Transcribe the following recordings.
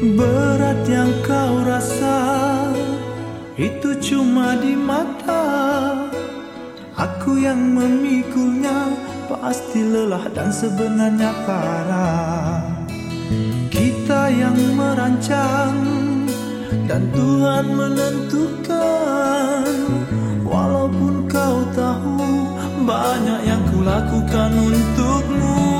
Berat yang kau rasa Itu cuma di mata. Aku yang memikulnya Pasti lelah dan sebenarnya parah. Kita yang merancang Dan Tuhan menentukan. Walaupun kau tahu Banyak yang kulakukan untukmu.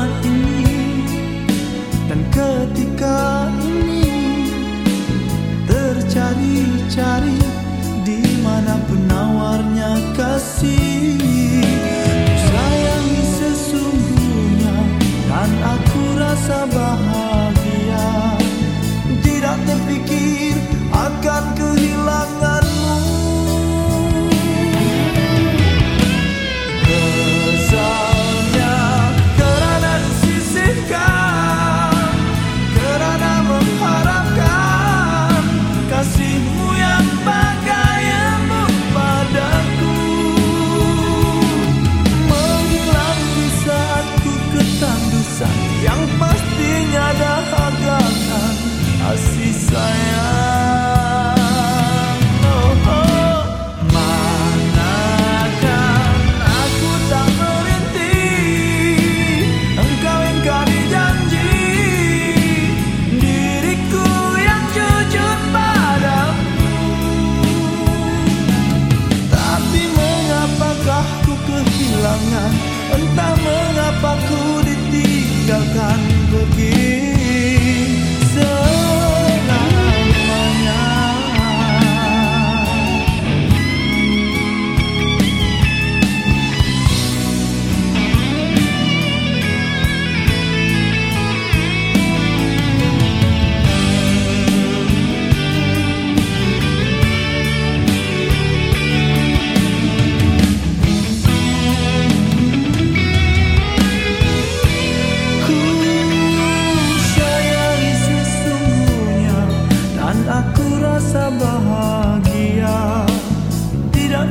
ketika ini Tercari-cari Di mana penawarnya kasih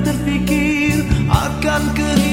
terfikir akan kehidupan